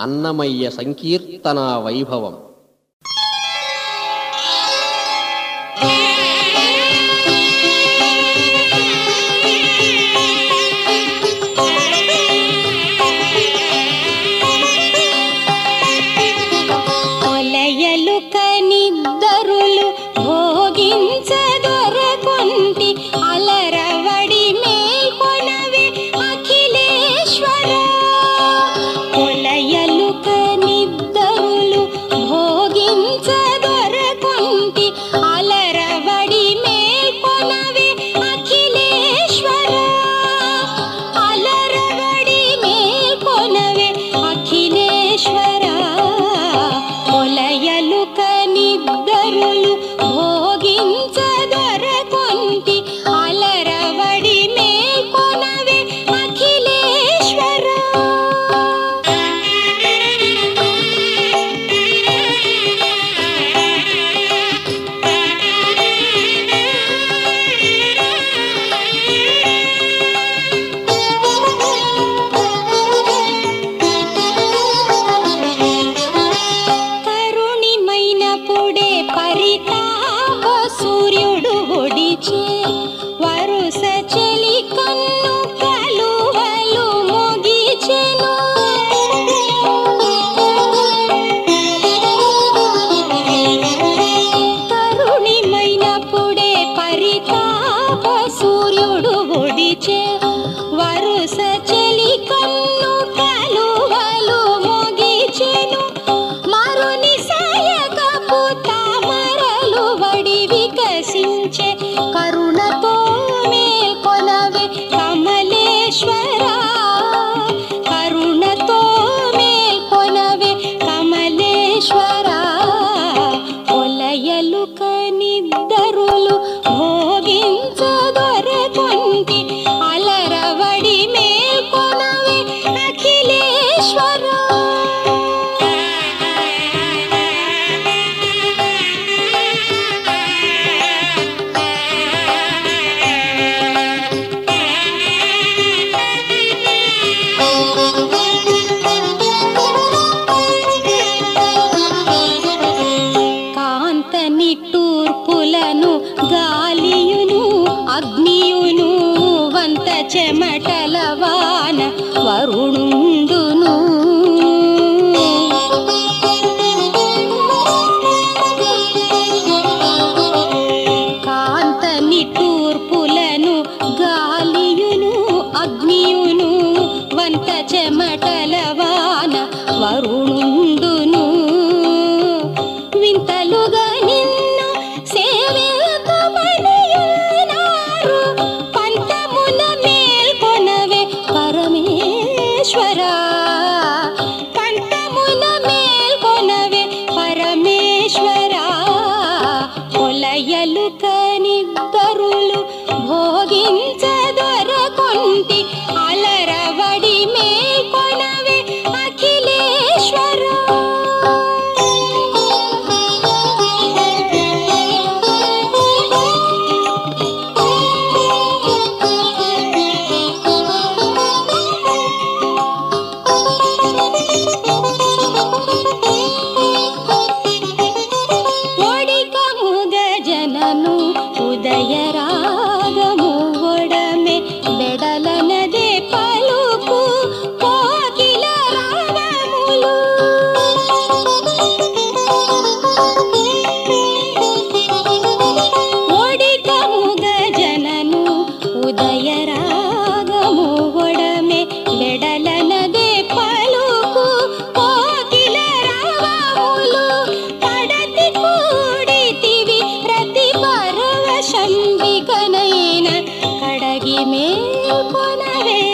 అన్నమయ్య సంకీర్తనా వైభవం. ಇದ್ದರಲು పరితాప సూర్యుడు ఒడిచే వరుస చెలి కన్ను కలువలు ముగిచెను. తరుణిమైనప్పుడే పరితాప 哥。में कोने